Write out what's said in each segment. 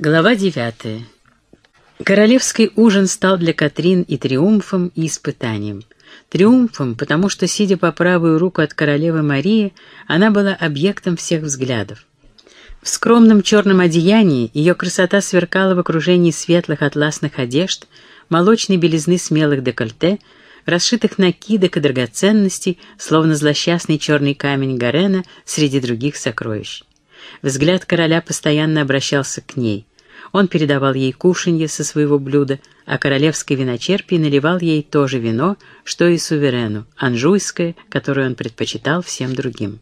Глава девятая. Королевский ужин стал для Катрин и триумфом, и испытанием. Триумфом, потому что, сидя по правую руку от королевы Марии, она была объектом всех взглядов. В скромном черном одеянии ее красота сверкала в окружении светлых атласных одежд, молочной белизны смелых декольте, расшитых накидок и драгоценностей, словно злосчастный черный камень Гарена среди других сокровищ. Взгляд короля постоянно обращался к ней. Он передавал ей кушанье со своего блюда, а королевской виночерпий наливал ей то же вино, что и суверену, анжуйское, которое он предпочитал всем другим.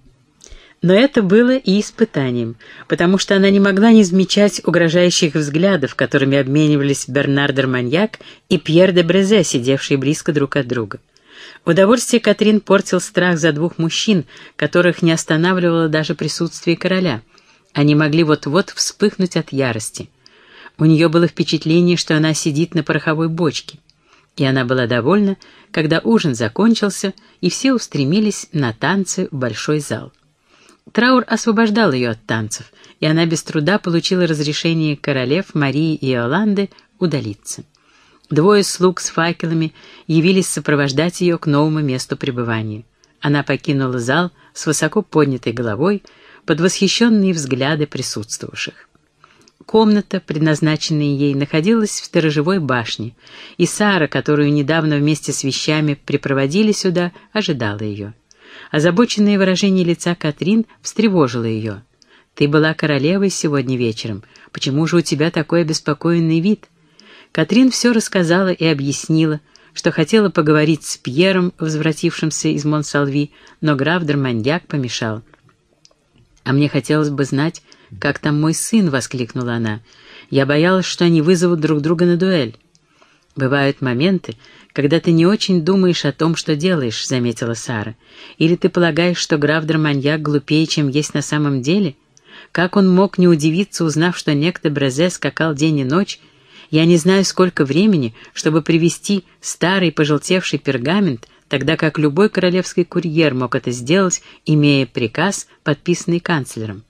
Но это было и испытанием, потому что она не могла не замечать угрожающих взглядов, которыми обменивались Бернард Арманьяк и Пьер де Брезе, сидевшие близко друг от друга. Удовольствие Катрин портил страх за двух мужчин, которых не останавливало даже присутствие короля. Они могли вот-вот вспыхнуть от ярости. У нее было впечатление, что она сидит на пороховой бочке. И она была довольна, когда ужин закончился, и все устремились на танцы в большой зал. Траур освобождал ее от танцев, и она без труда получила разрешение королев Марии и Иоланды удалиться. Двое слуг с факелами явились сопровождать ее к новому месту пребывания. Она покинула зал с высоко поднятой головой под восхищенные взгляды присутствовавших. Комната, предназначенная ей, находилась в сторожевой башне, и Сара, которую недавно вместе с вещами припроводили сюда, ожидала ее. Озабоченное выражение лица Катрин встревожило ее. «Ты была королевой сегодня вечером. Почему же у тебя такой обеспокоенный вид?» Катрин все рассказала и объяснила, что хотела поговорить с Пьером, возвратившимся из Монсалви, но граф Драмандьяк помешал. «А мне хотелось бы знать, как там мой сын?» — воскликнула она. «Я боялась, что они вызовут друг друга на дуэль». «Бывают моменты, когда ты не очень думаешь о том, что делаешь», — заметила Сара. «Или ты полагаешь, что граф Драманьяк глупее, чем есть на самом деле? Как он мог не удивиться, узнав, что некто Брезе скакал день и ночь? Я не знаю, сколько времени, чтобы привести старый пожелтевший пергамент, тогда как любой королевский курьер мог это сделать, имея приказ, подписанный канцлером.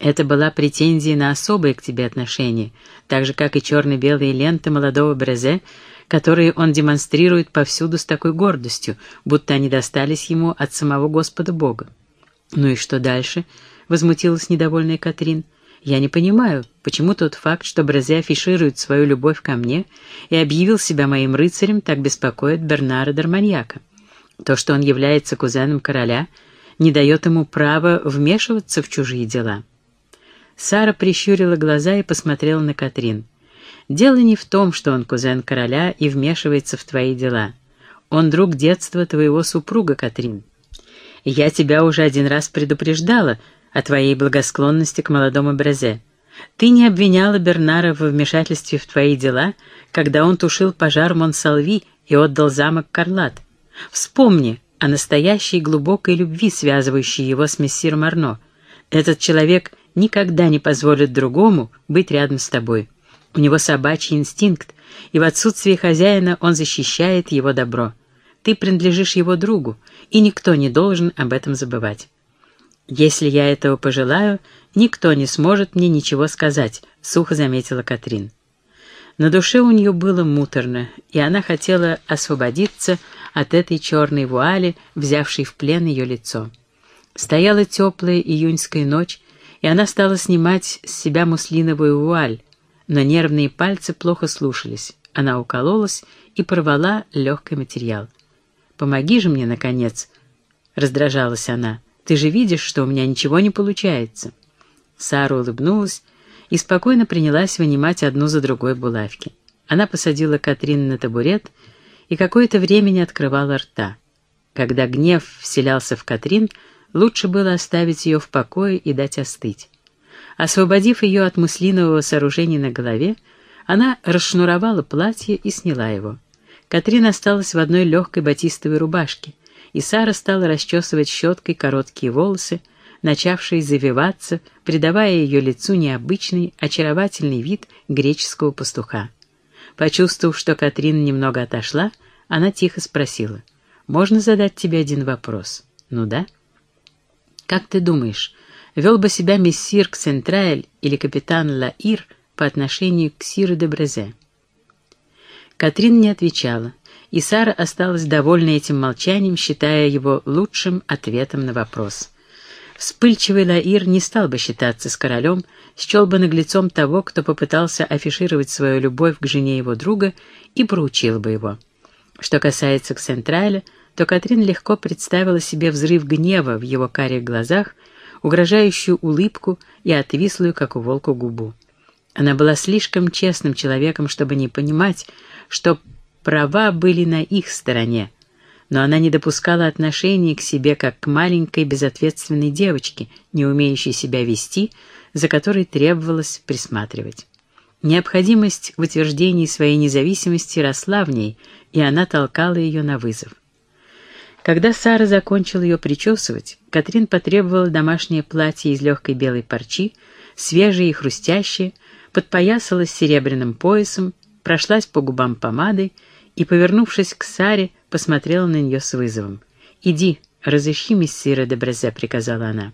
Это была претензия на особые к тебе отношения, так же, как и черно-белые ленты молодого Брезе, которые он демонстрирует повсюду с такой гордостью, будто они достались ему от самого Господа Бога. «Ну и что дальше?» — возмутилась недовольная Катрин. «Я не понимаю, почему тот факт, что Брезе афиширует свою любовь ко мне и объявил себя моим рыцарем, так беспокоит Бернара Дарманьяка. То, что он является кузеном короля, не дает ему права вмешиваться в чужие дела». Сара прищурила глаза и посмотрела на Катрин. «Дело не в том, что он кузен короля и вмешивается в твои дела. Он друг детства твоего супруга, Катрин. Я тебя уже один раз предупреждала о твоей благосклонности к молодому Брезе. Ты не обвиняла Бернара в вмешательстве в твои дела, когда он тушил пожар Монсалви и отдал замок Карлат. Вспомни о настоящей глубокой любви, связывающей его с мессиром Арно. Этот человек никогда не позволит другому быть рядом с тобой. У него собачий инстинкт, и в отсутствие хозяина он защищает его добро. Ты принадлежишь его другу, и никто не должен об этом забывать. «Если я этого пожелаю, никто не сможет мне ничего сказать», — сухо заметила Катрин. На душе у нее было муторно, и она хотела освободиться от этой черной вуали, взявшей в плен ее лицо. Стояла теплая июньская ночь, и она стала снимать с себя муслиновую вуаль, но нервные пальцы плохо слушались. Она укололась и порвала легкий материал. «Помоги же мне, наконец!» — раздражалась она. «Ты же видишь, что у меня ничего не получается!» Сара улыбнулась и спокойно принялась вынимать одну за другой булавки. Она посадила Катрин на табурет и какое-то время не открывала рта. Когда гнев вселялся в Катрин, Лучше было оставить ее в покое и дать остыть. Освободив ее от муслинового сооружения на голове, она расшнуровала платье и сняла его. Катрин осталась в одной легкой батистовой рубашке, и Сара стала расчесывать щеткой короткие волосы, начавшие завиваться, придавая ее лицу необычный, очаровательный вид греческого пастуха. Почувствовав, что Катрин немного отошла, она тихо спросила, «Можно задать тебе один вопрос?» «Ну да». «Как ты думаешь, вел бы себя мессир Ксентраэль или капитан Лаир, по отношению к Сиру де Брезе. Катрин не отвечала, и Сара осталась довольна этим молчанием, считая его лучшим ответом на вопрос. Вспыльчивый Лаир не стал бы считаться с королем, счел бы наглецом того, кто попытался афишировать свою любовь к жене его друга и проучил бы его. Что касается Ксентраля, то Катрин легко представила себе взрыв гнева в его карих глазах, угрожающую улыбку и отвислую, как у волка, губу. Она была слишком честным человеком, чтобы не понимать, что права были на их стороне, но она не допускала отношений к себе как к маленькой безответственной девочке, не умеющей себя вести, за которой требовалось присматривать. Необходимость в утверждении своей независимости росла в ней, и она толкала ее на вызов. Когда Сара закончила ее причесывать, Катрин потребовала домашнее платье из легкой белой парчи, свежее и хрустящее, подпоясалась серебряным поясом, прошлась по губам помадой и, повернувшись к Саре, посмотрела на нее с вызовом. «Иди, разыщи мессира де Брезе», — приказала она.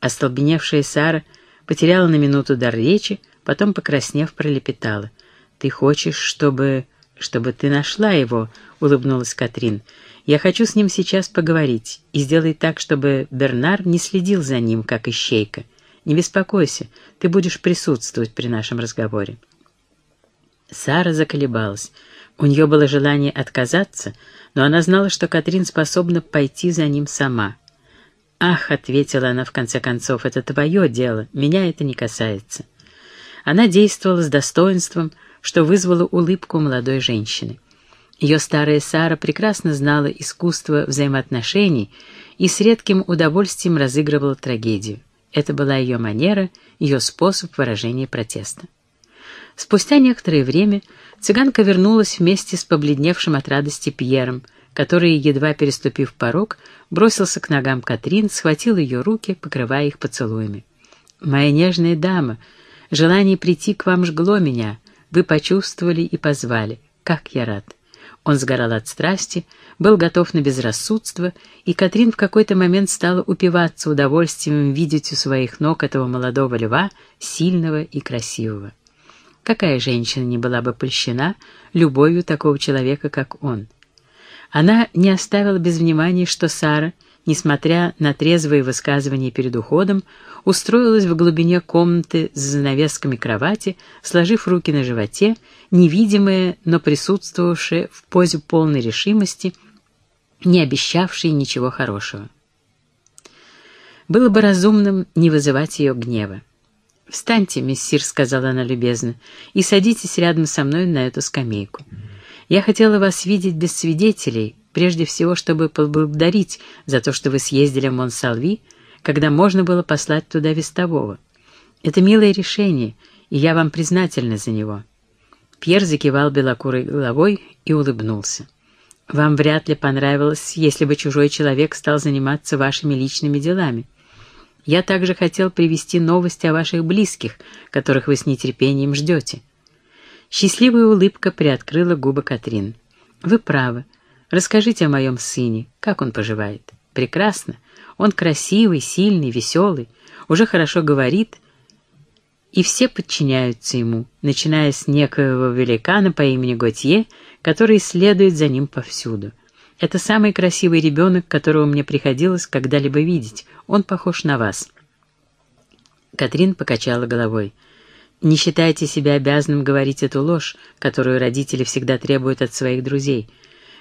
Остолбеневшая Сара потеряла на минуту дар речи, потом, покраснев, пролепетала. «Ты хочешь, чтобы... чтобы ты нашла его?» — улыбнулась Катрин. «Я хочу с ним сейчас поговорить, и сделай так, чтобы Бернар не следил за ним, как ищейка. Не беспокойся, ты будешь присутствовать при нашем разговоре». Сара заколебалась. У нее было желание отказаться, но она знала, что Катрин способна пойти за ним сама. «Ах», — ответила она в конце концов, — «это твое дело, меня это не касается». Она действовала с достоинством, что вызвало улыбку молодой женщины. Ее старая Сара прекрасно знала искусство взаимоотношений и с редким удовольствием разыгрывала трагедию. Это была ее манера, ее способ выражения протеста. Спустя некоторое время цыганка вернулась вместе с побледневшим от радости Пьером, который, едва переступив порог, бросился к ногам Катрин, схватил ее руки, покрывая их поцелуями. «Моя нежная дама, желание прийти к вам жгло меня. Вы почувствовали и позвали. Как я рад!» Он сгорал от страсти, был готов на безрассудство, и Катрин в какой-то момент стала упиваться удовольствием видеть у своих ног этого молодого льва, сильного и красивого. Какая женщина не была бы польщена любовью такого человека, как он? Она не оставила без внимания, что Сара, несмотря на трезвые высказывания перед уходом, устроилась в глубине комнаты с занавесками кровати, сложив руки на животе, невидимая, но присутствовавшая в позе полной решимости, не обещавшей ничего хорошего. Было бы разумным не вызывать ее гнева. «Встаньте, мессир», — сказала она любезно, — «и садитесь рядом со мной на эту скамейку. Я хотела вас видеть без свидетелей, прежде всего, чтобы поблагодарить за то, что вы съездили в Монсалви, когда можно было послать туда вестового. Это милое решение, и я вам признательна за него». Пьер закивал белокурой головой и улыбнулся. «Вам вряд ли понравилось, если бы чужой человек стал заниматься вашими личными делами. Я также хотел привести новости о ваших близких, которых вы с нетерпением ждете». Счастливая улыбка приоткрыла губы Катрин. «Вы правы. Расскажите о моем сыне. Как он поживает?» «Прекрасно. Он красивый, сильный, веселый, уже хорошо говорит, и все подчиняются ему, начиная с некоего великана по имени Готье, который следует за ним повсюду. Это самый красивый ребенок, которого мне приходилось когда-либо видеть. Он похож на вас». Катрин покачала головой. «Не считайте себя обязанным говорить эту ложь, которую родители всегда требуют от своих друзей.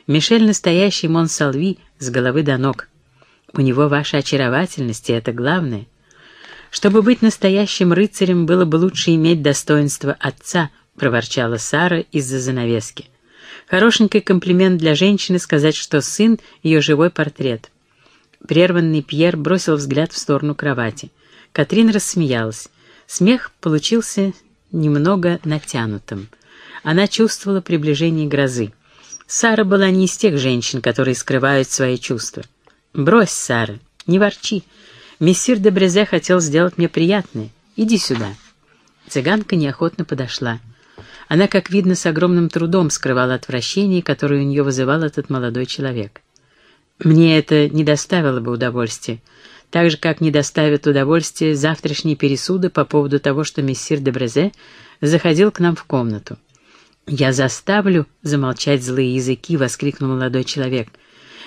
Мишель настоящий Монсалви с головы до ног. У него ваша очаровательность, и это главное. Чтобы быть настоящим рыцарем, было бы лучше иметь достоинство отца», — проворчала Сара из-за занавески. Хорошенький комплимент для женщины сказать, что сын — ее живой портрет. Прерванный Пьер бросил взгляд в сторону кровати. Катрин рассмеялась. Смех получился немного натянутым. Она чувствовала приближение грозы. Сара была не из тех женщин, которые скрывают свои чувства. «Брось, Сара, не ворчи. Мессир де Брезе хотел сделать мне приятное. Иди сюда». Цыганка неохотно подошла. Она, как видно, с огромным трудом скрывала отвращение, которое у нее вызывал этот молодой человек. «Мне это не доставило бы удовольствия. так же, как не доставят удовольствия завтрашние пересуды по поводу того, что мессир де Брезе заходил к нам в комнату. «Я заставлю замолчать злые языки!» — воскликнул молодой человек.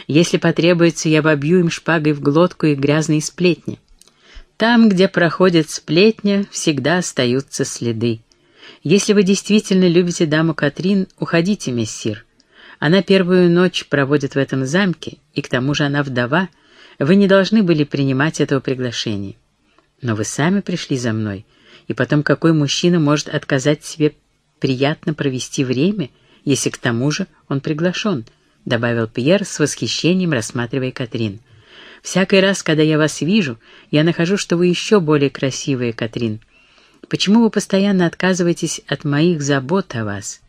«Если потребуется, я вобью им шпагой в глотку их грязные сплетни. Там, где проходит сплетня, всегда остаются следы. Если вы действительно любите даму Катрин, уходите, мессир. Она первую ночь проводит в этом замке, и к тому же она вдова. Вы не должны были принимать этого приглашения. Но вы сами пришли за мной, и потом какой мужчина может отказать себе приятно провести время, если к тому же он приглашен, добавил Пьер с восхищением, рассматривая Катрин. Всякий раз, когда я вас вижу, я нахожу, что вы еще более красивая, Катрин. Почему вы постоянно отказываетесь от моих забот о вас?»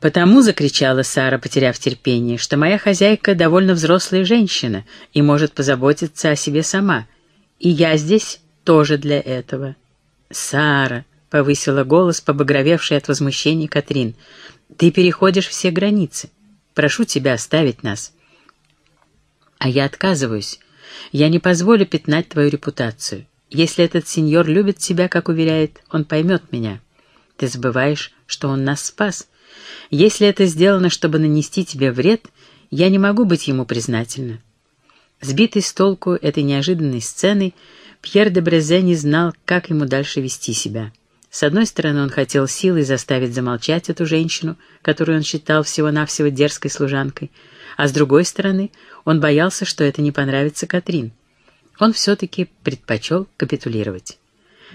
«Потому», — закричала Сара, потеряв терпение, «что моя хозяйка довольно взрослая женщина и может позаботиться о себе сама. И я здесь тоже для этого». «Сара», — повысила голос, побагровевший от возмущения Катрин, «ты переходишь все границы. Прошу тебя оставить нас». «А я отказываюсь. Я не позволю пятнать твою репутацию. Если этот сеньор любит тебя, как уверяет, он поймет меня. Ты забываешь, что он нас спас. Если это сделано, чтобы нанести тебе вред, я не могу быть ему признательна». Сбитый с толку этой неожиданной сцены, Пьер де Брезе не знал, как ему дальше вести себя. С одной стороны, он хотел силой заставить замолчать эту женщину, которую он считал всего-навсего дерзкой служанкой, а с другой стороны, он боялся, что это не понравится Катрин. Он все-таки предпочел капитулировать.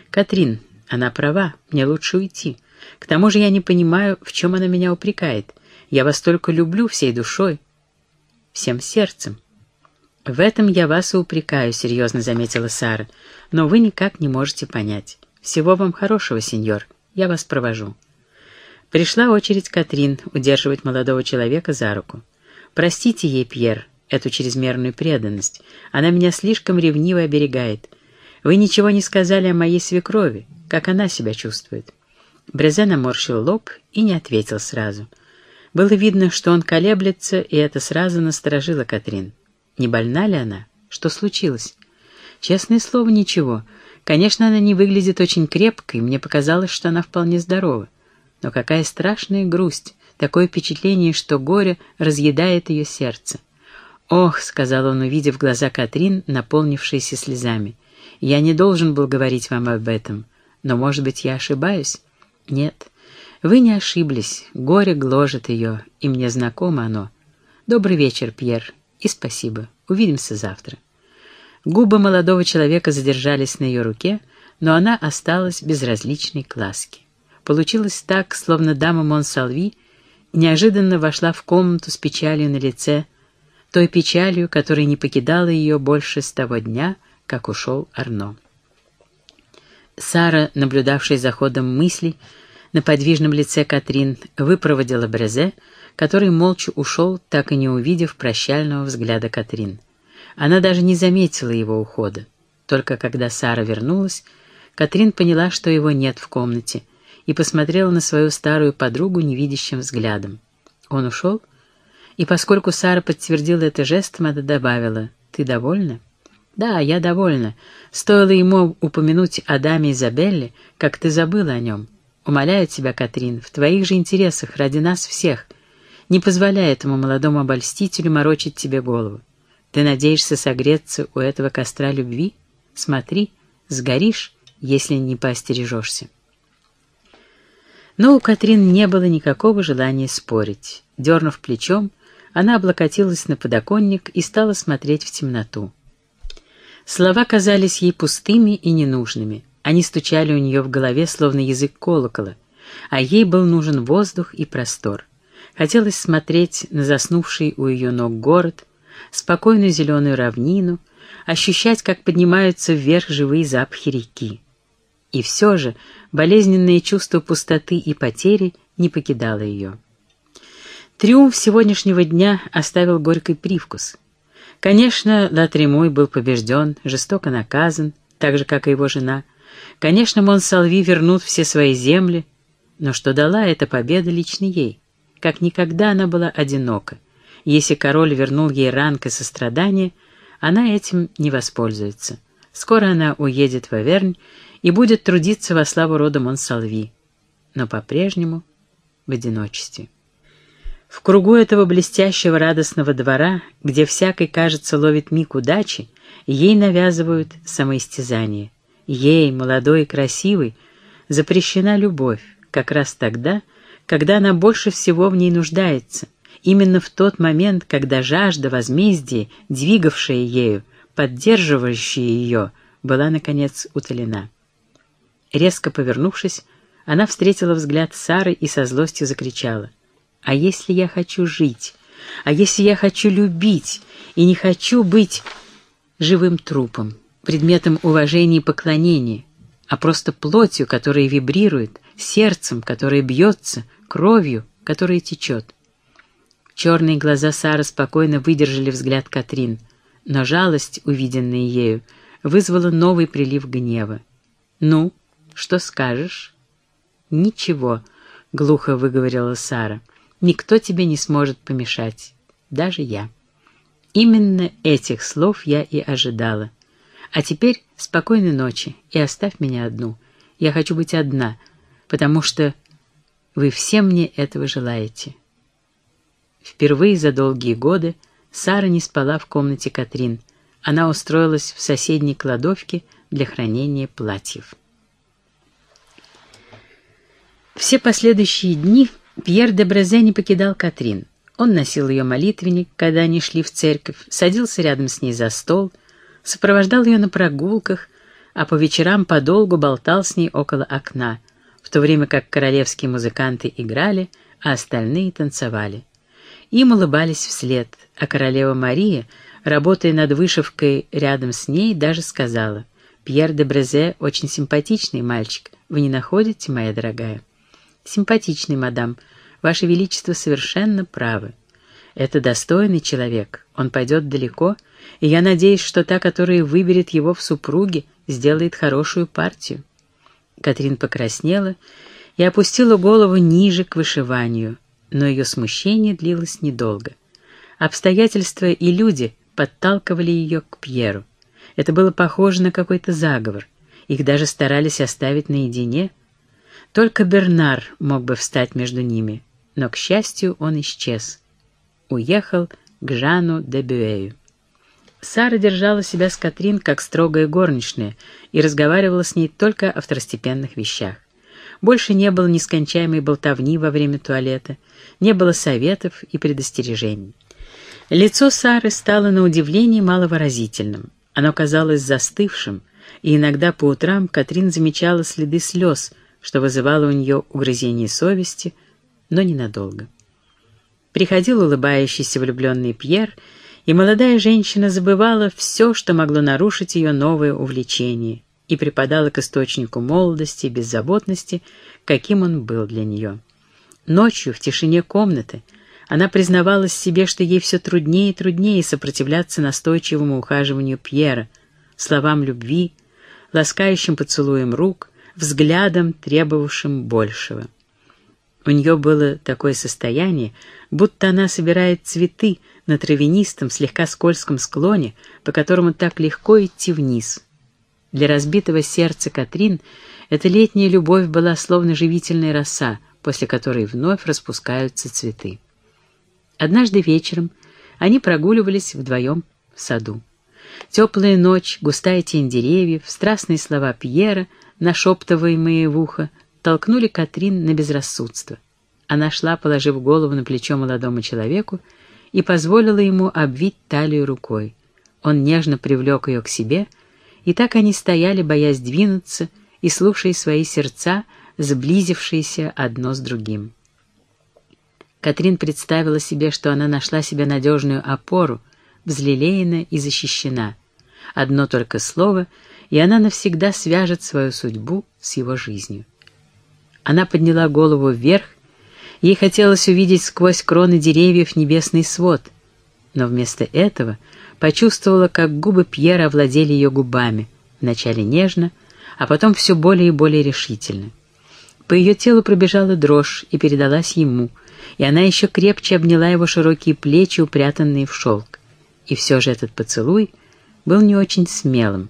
«Катрин, она права, мне лучше уйти. К тому же я не понимаю, в чем она меня упрекает. Я вас только люблю всей душой, всем сердцем». «В этом я вас и упрекаю», — серьезно заметила Сара, «но вы никак не можете понять. Всего вам хорошего, сеньор. Я вас провожу». Пришла очередь Катрин удерживать молодого человека за руку. «Простите ей, Пьер, эту чрезмерную преданность. Она меня слишком ревниво оберегает. Вы ничего не сказали о моей свекрови, как она себя чувствует». Брезе наморщил лоб и не ответил сразу. Было видно, что он колеблется, и это сразу насторожило Катрин. Не больна ли она? Что случилось? Честное слово, ничего. Конечно, она не выглядит очень крепкой, мне показалось, что она вполне здорова. Но какая страшная грусть, такое впечатление, что горе разъедает ее сердце. «Ох», — сказал он, увидев глаза Катрин, наполнившиеся слезами, — «я не должен был говорить вам об этом, но, может быть, я ошибаюсь?» «Нет, вы не ошиблись, горе гложет ее, и мне знакомо оно. Добрый вечер, Пьер, и спасибо, увидимся завтра». Губы молодого человека задержались на ее руке, но она осталась безразличной к ласке. Получилось так, словно дама Монсалви неожиданно вошла в комнату с печалью на лице, той печалью, которая не покидала ее больше с того дня, как ушел Арно. Сара, наблюдавшая за ходом мыслей, на подвижном лице Катрин выпроводила Брезе, который молча ушел, так и не увидев прощального взгляда Катрин. Она даже не заметила его ухода. Только когда Сара вернулась, Катрин поняла, что его нет в комнате, и посмотрела на свою старую подругу невидящим взглядом. Он ушел? И поскольку Сара подтвердила это жестом, она добавила, «Ты довольна?» «Да, я довольна. Стоило ему упомянуть о даме Изабелле, как ты забыла о нем. Умоляю тебя, Катрин, в твоих же интересах, ради нас всех. Не позволяй этому молодому обольстителю морочить тебе голову. Ты надеешься согреться у этого костра любви? Смотри, сгоришь, если не поостережешься». Но у Катрин не было никакого желания спорить. Дернув плечом, она облокотилась на подоконник и стала смотреть в темноту. Слова казались ей пустыми и ненужными. Они стучали у нее в голове, словно язык колокола, а ей был нужен воздух и простор. Хотелось смотреть на заснувший у ее ног город, спокойную зеленую равнину, ощущать, как поднимаются вверх живые запахи реки. И все же болезненное чувство пустоты и потери не покидало ее. Триумф сегодняшнего дня оставил горький привкус. Конечно, Латремой был побежден, жестоко наказан, так же, как и его жена. Конечно, Монсалви вернут все свои земли, но что дала эта победа лично ей? Как никогда она была одинока. Если король вернул ей ранг и сострадание, она этим не воспользуется. Скоро она уедет в Авернь и будет трудиться во славу рода Монсалви, но по-прежнему в одиночестве. В кругу этого блестящего радостного двора, где всякой, кажется, ловит миг удачи, ей навязывают самоистязание. Ей, молодой и красивой, запрещена любовь, как раз тогда, когда она больше всего в ней нуждается, именно в тот момент, когда жажда возмездия, двигавшая ею, поддерживающая ее, была, наконец, утолена. Резко повернувшись, она встретила взгляд Сары и со злостью закричала. «А если я хочу жить? А если я хочу любить и не хочу быть живым трупом, предметом уважения и поклонения, а просто плотью, которая вибрирует, сердцем, которое бьется, кровью, которая течет?» Черные глаза Сары спокойно выдержали взгляд Катрин, но жалость, увиденная ею, вызвала новый прилив гнева. «Ну, что скажешь?» «Ничего», — глухо выговорила Сара. «Никто тебе не сможет помешать, даже я». Именно этих слов я и ожидала. А теперь спокойной ночи и оставь меня одну. Я хочу быть одна, потому что вы все мне этого желаете». Впервые за долгие годы Сара не спала в комнате Катрин. Она устроилась в соседней кладовке для хранения платьев. Все последующие дни Пьер де Брезе не покидал Катрин. Он носил ее молитвенник, когда они шли в церковь, садился рядом с ней за стол, сопровождал ее на прогулках, а по вечерам подолгу болтал с ней около окна, в то время как королевские музыканты играли, а остальные танцевали. Им улыбались вслед, а королева Мария, работая над вышивкой рядом с ней, даже сказала, «Пьер де Брезе очень симпатичный мальчик, вы не находите, моя дорогая?» «Симпатичный, мадам, ваше величество совершенно правы. Это достойный человек, он пойдет далеко, и я надеюсь, что та, которая выберет его в супруги, сделает хорошую партию». Катрин покраснела и опустила голову ниже к вышиванию, но ее смущение длилось недолго. Обстоятельства и люди подталкивали ее к Пьеру. Это было похоже на какой-то заговор. Их даже старались оставить наедине. Только Бернар мог бы встать между ними, но, к счастью, он исчез. Уехал к Жану де Бюэю. Сара держала себя с Катрин как строгая горничная и разговаривала с ней только о второстепенных вещах. Больше не было нескончаемой болтовни во время туалета, не было советов и предостережений. Лицо Сары стало на удивление маловыразительным. Оно казалось застывшим, и иногда по утрам Катрин замечала следы слез, что вызывало у нее угрызение совести, но ненадолго. Приходил улыбающийся влюбленный Пьер, и молодая женщина забывала все, что могло нарушить ее новое увлечение, и припадала к источнику молодости и беззаботности, каким он был для нее. Ночью, в тишине комнаты, она признавалась себе, что ей все труднее и труднее сопротивляться настойчивому ухаживанию Пьера, словам любви, ласкающим поцелуем рук, взглядом, требовавшим большего. У нее было такое состояние, будто она собирает цветы на травянистом, слегка скользком склоне, по которому так легко идти вниз — для разбитого сердца Катрин эта летняя любовь была словно живительная роса, после которой вновь распускаются цветы. Однажды вечером они прогуливались вдвоем в саду. Теплая ночь, густая тень деревьев, страстные слова Пьера, нашептываемые в ухо, толкнули Катрин на безрассудство. Она шла, положив голову на плечо молодому человеку, и позволила ему обвить талию рукой. Он нежно привлек ее к себе — и так они стояли, боясь двинуться и слушая свои сердца, сблизившиеся одно с другим. Катрин представила себе, что она нашла себе надежную опору, взлелеена и защищена. Одно только слово, и она навсегда свяжет свою судьбу с его жизнью. Она подняла голову вверх, ей хотелось увидеть сквозь кроны деревьев небесный свод, но вместо этого — почувствовала, как губы Пьера овладели ее губами, вначале нежно, а потом все более и более решительно. По ее телу пробежала дрожь и передалась ему, и она еще крепче обняла его широкие плечи, упрятанные в шелк. И все же этот поцелуй был не очень смелым.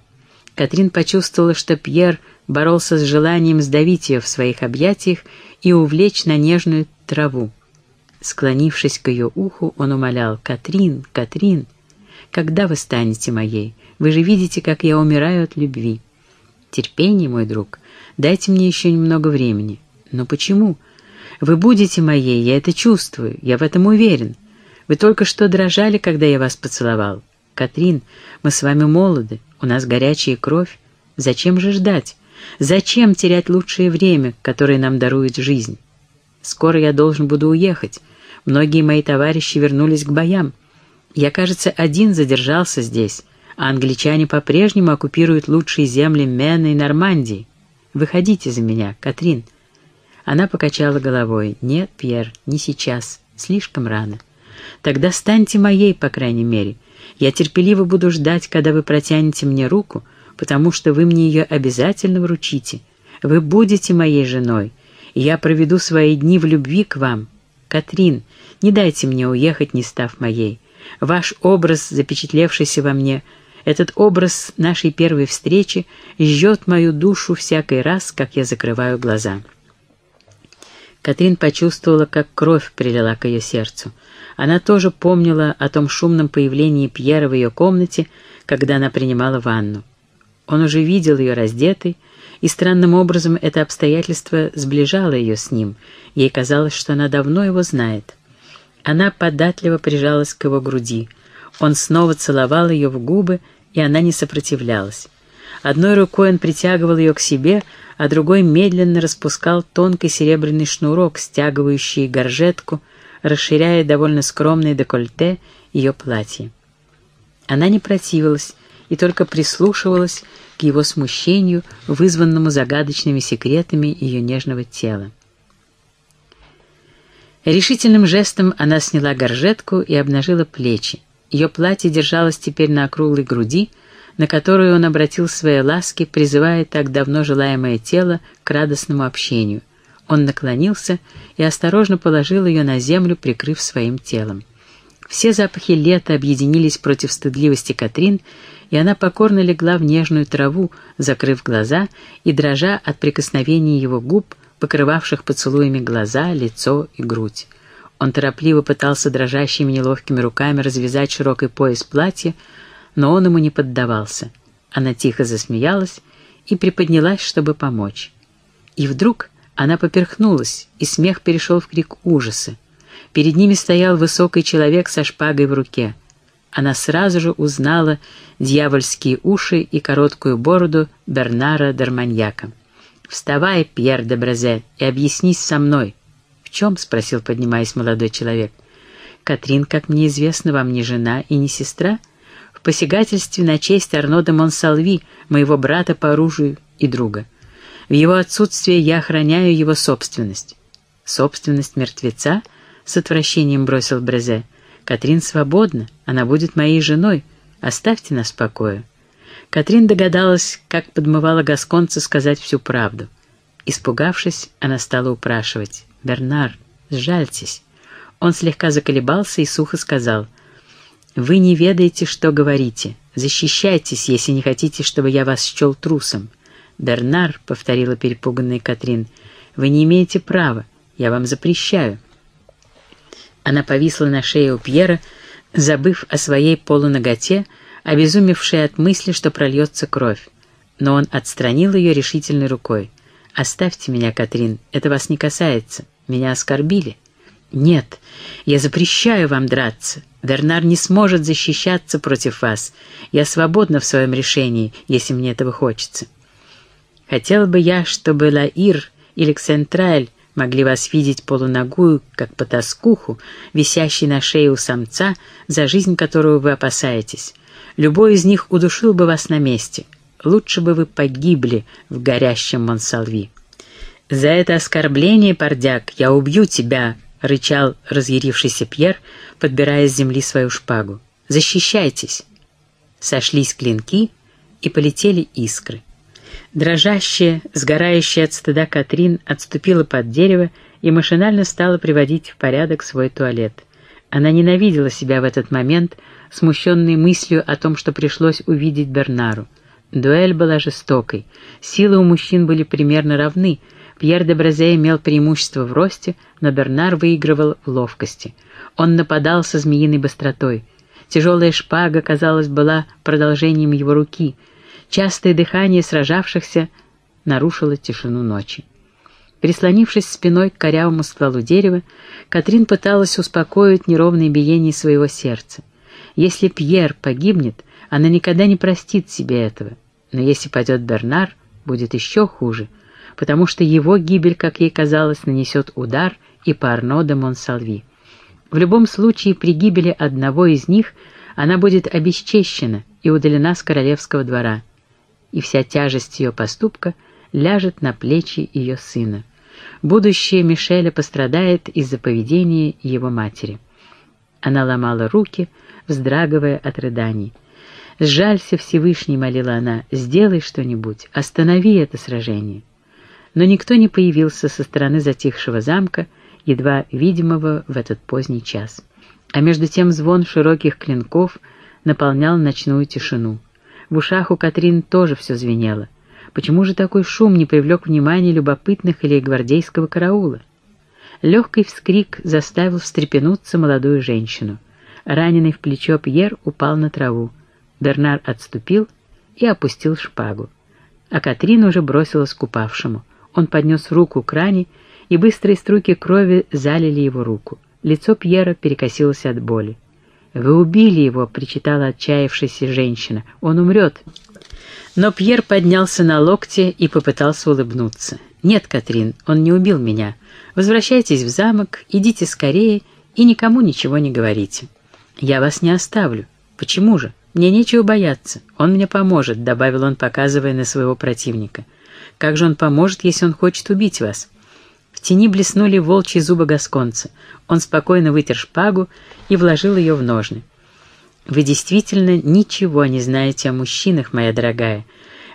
Катрин почувствовала, что Пьер боролся с желанием сдавить ее в своих объятиях и увлечь на нежную траву. Склонившись к ее уху, он умолял «Катрин, Катрин, когда вы станете моей? Вы же видите, как я умираю от любви». «Терпение, мой друг, дайте мне еще немного времени». «Но почему?» «Вы будете моей, я это чувствую, я в этом уверен. Вы только что дрожали, когда я вас поцеловал. Катрин, мы с вами молоды, у нас горячая кровь. Зачем же ждать? Зачем терять лучшее время, которое нам дарует жизнь? Скоро я должен буду уехать. Многие мои товарищи вернулись к боям. Я, кажется, один задержался здесь, а англичане по-прежнему оккупируют лучшие земли Мэна и Нормандии. Выходите за меня, Катрин». Она покачала головой. «Нет, Пьер, не сейчас. Слишком рано. Тогда станьте моей, по крайней мере. Я терпеливо буду ждать, когда вы протянете мне руку, потому что вы мне ее обязательно вручите. Вы будете моей женой, и я проведу свои дни в любви к вам. Катрин, не дайте мне уехать, не став моей. Ваш образ, запечатлевшийся во мне, этот образ нашей первой встречи жжет мою душу всякий раз, как я закрываю глаза». Катрин почувствовала, как кровь прилила к ее сердцу. Она тоже помнила о том шумном появлении Пьера в ее комнате, когда она принимала ванну. Он уже видел ее раздетой, и странным образом это обстоятельство сближало ее с ним. Ей казалось, что она давно его знает. Она податливо прижалась к его груди. Он снова целовал ее в губы, и она не сопротивлялась. Одной рукой он притягивал ее к себе, а другой медленно распускал тонкий серебряный шнурок, стягивающий горжетку, расширяя довольно скромное декольте ее платье. Она не противилась и только прислушивалась к его смущению, вызванному загадочными секретами ее нежного тела. Решительным жестом она сняла горжетку и обнажила плечи. Ее платье держалось теперь на округлой груди, на которую он обратил свои ласки, призывая так давно желаемое тело к радостному общению. Он наклонился и осторожно положил ее на землю, прикрыв своим телом. Все запахи лета объединились против стыдливости Катрин, и она покорно легла в нежную траву, закрыв глаза и дрожа от прикосновений его губ, покрывавших поцелуями глаза, лицо и грудь. Он торопливо пытался дрожащими неловкими руками развязать широкий пояс платья, но он ему не поддавался. Она тихо засмеялась и приподнялась, чтобы помочь. И вдруг она поперхнулась, и смех перешел в крик ужаса. Перед ними стоял высокий человек со шпагой в руке. Она сразу же узнала дьявольские уши и короткую бороду Бернара Дарманьяка. «Вставай, Пьер де Брезе, и объяснись со мной». «В чем?» — спросил, поднимаясь молодой человек. «Катрин, как мне известно, вам не жена и не сестра?» посягательстве на честь Арно де Монсалви, моего брата по оружию и друга. В его отсутствие я охраняю его собственность. Собственность мертвеца? С отвращением бросил Брезе. Катрин свободна, она будет моей женой. Оставьте нас в покое. Катрин догадалась, как подмывала Гасконца сказать всю правду. Испугавшись, она стала упрашивать. «Бернар, сжальтесь». Он слегка заколебался и сухо сказал. «Вы не ведаете, что говорите. Защищайтесь, если не хотите, чтобы я вас счел трусом». «Бернар», — повторила перепуганная Катрин, — «вы не имеете права. Я вам запрещаю». Она повисла на шее у Пьера, забыв о своей полуноготе, обезумевшей от мысли, что прольется кровь. Но он отстранил ее решительной рукой. «Оставьте меня, Катрин, это вас не касается. Меня оскорбили». «Нет, я запрещаю вам драться. Бернар не сможет защищаться против вас. Я свободна в своем решении, если мне этого хочется. Хотела бы я, чтобы Лаир или Ксентраль могли вас видеть полуногую, как по тоскуху, висящей на шее у самца, за жизнь которого вы опасаетесь. Любой из них удушил бы вас на месте. Лучше бы вы погибли в горящем Монсалви. За это оскорбление, пардяк, я убью тебя, — рычал разъярившийся Пьер, подбирая с земли свою шпагу. «Защищайтесь!» Сошлись клинки, и полетели искры. Дрожащая, сгорающая от стыда Катрин отступила под дерево и машинально стала приводить в порядок свой туалет. Она ненавидела себя в этот момент, смущенной мыслью о том, что пришлось увидеть Бернару. Дуэль была жестокой, силы у мужчин были примерно равны, Пьер де Бразе имел преимущество в росте, но Бернар выигрывал в ловкости. Он нападал со змеиной быстротой. Тяжелая шпага, казалось, была продолжением его руки. Частое дыхание сражавшихся нарушило тишину ночи. Прислонившись спиной к корявому стволу дерева, Катрин пыталась успокоить неровное биение своего сердца. Если Пьер погибнет, она никогда не простит себе этого. Но если пойдет Бернар, будет еще хуже, потому что его гибель, как ей казалось, нанесет удар и по Арно де Монсалви. В любом случае, при гибели одного из них она будет обесчещена и удалена с королевского двора, и вся тяжесть ее поступка ляжет на плечи ее сына. Будущее Мишеля пострадает из-за поведения его матери. Она ломала руки, вздрагивая от рыданий. «Сжалься, Всевышний», — молила она, — «сделай что-нибудь, останови это сражение». Но никто не появился со стороны затихшего замка, едва видимого в этот поздний час. А между тем звон широких клинков наполнял ночную тишину. В ушах у Катрин тоже все звенело. Почему же такой шум не привлек внимания любопытных или гвардейского караула? Легкий вскрик заставил встрепенуться молодую женщину. Раненый в плечо Пьер упал на траву. Бернар отступил и опустил шпагу. А Катрин уже бросилась к упавшему. Он поднес руку к ране, и быстрые струйки крови залили его руку. Лицо Пьера перекосилось от боли. «Вы убили его!» — причитала отчаявшаяся женщина. «Он умрет!» Но Пьер поднялся на локте и попытался улыбнуться. «Нет, Катрин, он не убил меня. Возвращайтесь в замок, идите скорее и никому ничего не говорите. Я вас не оставлю. Почему же? Мне нечего бояться. Он мне поможет», — добавил он, показывая на своего противника. «Как же он поможет, если он хочет убить вас?» В тени блеснули волчьи зубы гасконца. Он спокойно вытер шпагу и вложил ее в ножны. Вы действительно ничего не знаете о мужчинах, моя дорогая.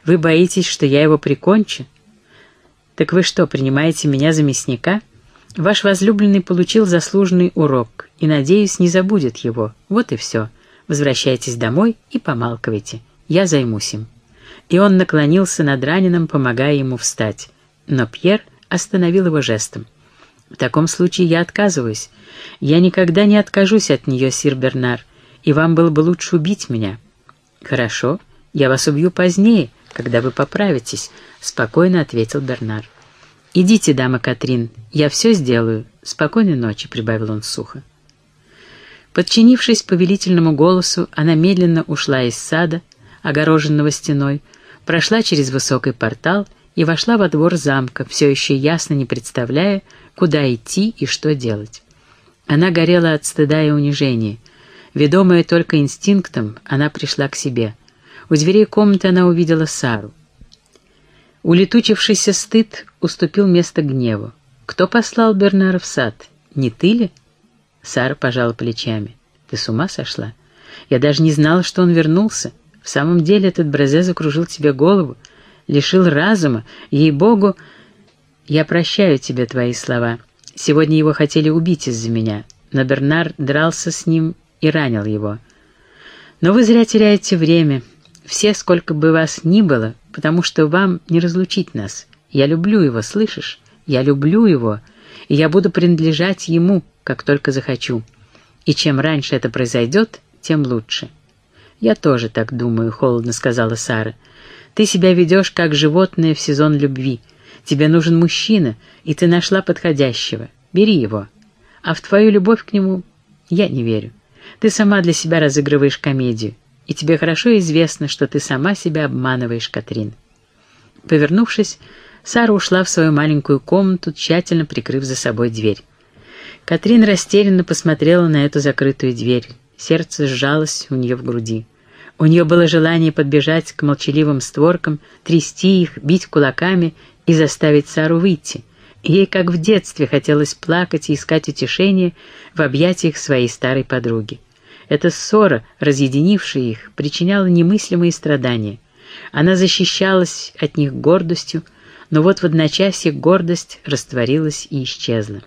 Вы боитесь, что я его прикончу? Так вы что, принимаете меня за мясника? Ваш возлюбленный получил заслуженный урок и, надеюсь, не забудет его. Вот и все. Возвращайтесь домой и помалкивайте. Я займусь им». И он наклонился над раненым, помогая ему встать. Но Пьер остановил его жестом. «В таком случае я отказываюсь. Я никогда не откажусь от нее, сир Бернар и вам было бы лучше убить меня». «Хорошо, я вас убью позднее, когда вы поправитесь», — спокойно ответил Бернар. «Идите, дама Катрин, я все сделаю. Спокойной ночи», — прибавил он сухо. Подчинившись повелительному голосу, она медленно ушла из сада, огороженного стеной, прошла через высокий портал и вошла во двор замка, все еще ясно не представляя, куда идти и что делать. Она горела от стыда и унижения, Ведомая только инстинктом, она пришла к себе. У дверей комнаты она увидела Сару. Улетучившийся стыд уступил место гневу. «Кто послал Бернара в сад? Не ты ли?» Сара пожала плечами. «Ты с ума сошла? Я даже не знала, что он вернулся. В самом деле этот Брезе закружил тебе голову, лишил разума. Ей-богу, я прощаю тебе твои слова. Сегодня его хотели убить из-за меня, но Бернар дрался с ним и ранил его. Но вы зря теряете время. Все, сколько бы вас ни было, потому что вам не разлучить нас. Я люблю его, слышишь? Я люблю его, и я буду принадлежать ему, как только захочу. И чем раньше это произойдет, тем лучше. «Я тоже так думаю», — холодно сказала Сара. «Ты себя ведешь как животное в сезон любви. Тебе нужен мужчина, и ты нашла подходящего. Бери его. А в твою любовь к нему я не верю. Ты сама для себя разыгрываешь комедию, и тебе хорошо известно, что ты сама себя обманываешь, Катрин». Повернувшись, Сара ушла в свою маленькую комнату, тщательно прикрыв за собой дверь. Катрин растерянно посмотрела на эту закрытую дверь. Сердце сжалось у нее в груди. У нее было желание подбежать к молчаливым створкам, трясти их, бить кулаками и заставить Сару выйти. Ей, как в детстве, хотелось плакать и искать утешение в объятиях своей старой подруги. Эта ссора, разъединившая их, причиняла немыслимые страдания. Она защищалась от них гордостью, но вот в одночасье гордость растворилась и исчезла.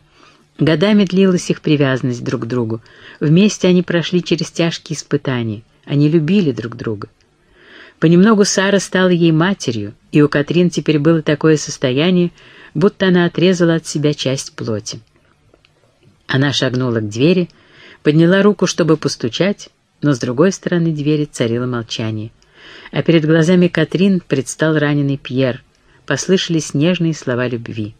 Годами длилась их привязанность друг к другу. Вместе они прошли через тяжкие испытания. Они любили друг друга. Понемногу Сара стала ей матерью, и у Катрин теперь было такое состояние, будто она отрезала от себя часть плоти. Она шагнула к двери, подняла руку, чтобы постучать, но с другой стороны двери царило молчание. А перед глазами Катрин предстал раненый Пьер. Послышались нежные слова любви.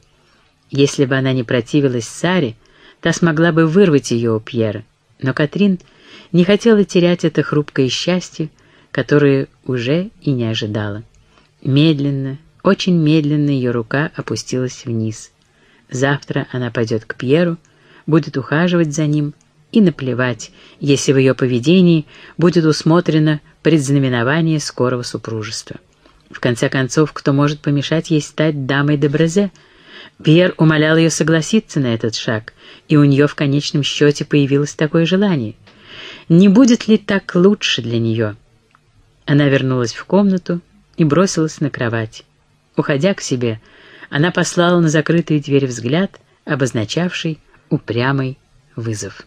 Если бы она не противилась Саре, та смогла бы вырвать ее у Пьера. Но Катрин не хотела терять это хрупкое счастье, которое уже и не ожидала. Медленно, очень медленно ее рука опустилась вниз. Завтра она пойдет к Пьеру, будет ухаживать за ним, и наплевать, если в ее поведении будет усмотрено предзнаменование скорого супружества. В конце концов, кто может помешать ей стать дамой де Брезе? Пьер умолял ее согласиться на этот шаг, и у нее в конечном счете появилось такое желание. Не будет ли так лучше для нее? Она вернулась в комнату и бросилась на кровать. Уходя к себе, она послала на закрытые двери взгляд, обозначавший упрямый вызов.